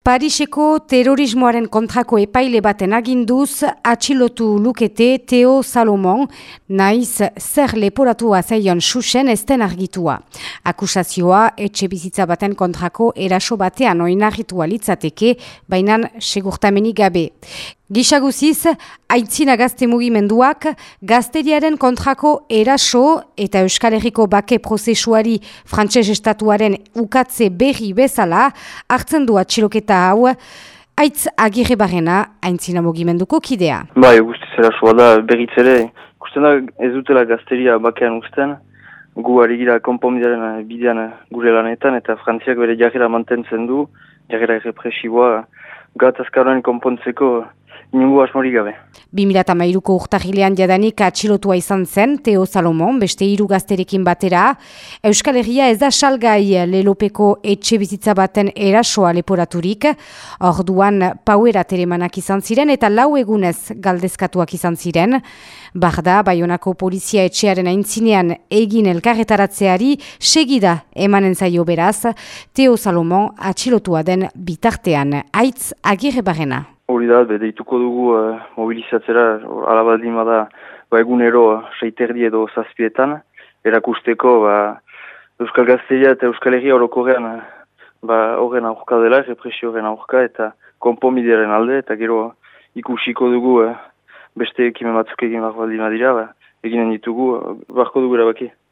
Pariseko terrorismoaren kontrako epaile baten aginduz atxilotu lukete Teo Salomon, naiz zer leporatua zaion susen esten argitua. Akusazioa etxe bizitza baten kontrako eraso batean oinarritua litzateke, bainan segurtamenik gabe. Gisaguziz, aitzina gazte mugimenduak gazteriaren kontrako eraso eta Euskal Herriko bake prozesuari frantses estatuaren ukatze berri bezala hartzen du atxiloketa hau. Aitz agirre barrena aintzina mugimenduko kidea. Bai, guztiz erasoa da berritzere, ikusten da ez dutela gazteria bakean usten, gu ari gira konponbidearen bidean gure lanetan eta frantziak bere jarrera mantentzen du, jarrera represiboa gatazkaroen konpontzeko Inungo asmori gabe. 2008ko urtahilean jadanik atxilotua izan zen, Teo Salomon, beste hiru gazterekin batera. Euskal Herria ez da salgai lelopeko etxe bizitza baten erasoa leporaturik. Orduan pauera telemanak izan ziren eta lau egunez galdezkatuak izan ziren. Barda, Bayonako polizia etxearen aintzinean egin elkarretaratzeari segida emanen zaio beraz, Teo Salomon atxilotua den bitartean. Aitz agirre barrena. Hori da, deituko dugu uh, mobilizatzera, alabaldin bada, ba, egunero seiterdi edo zazpietan, erakusteko ba, Euskal Gazteria eta Euskal Herria orokorrean ba, horren aurka dela, represio horren aurka eta konpomidearen alde, eta gero ikusiko dugu uh, beste ekimen batzuk egin bako baldin badira, ba, eginen ditugu, uh, barko dugu erabaki.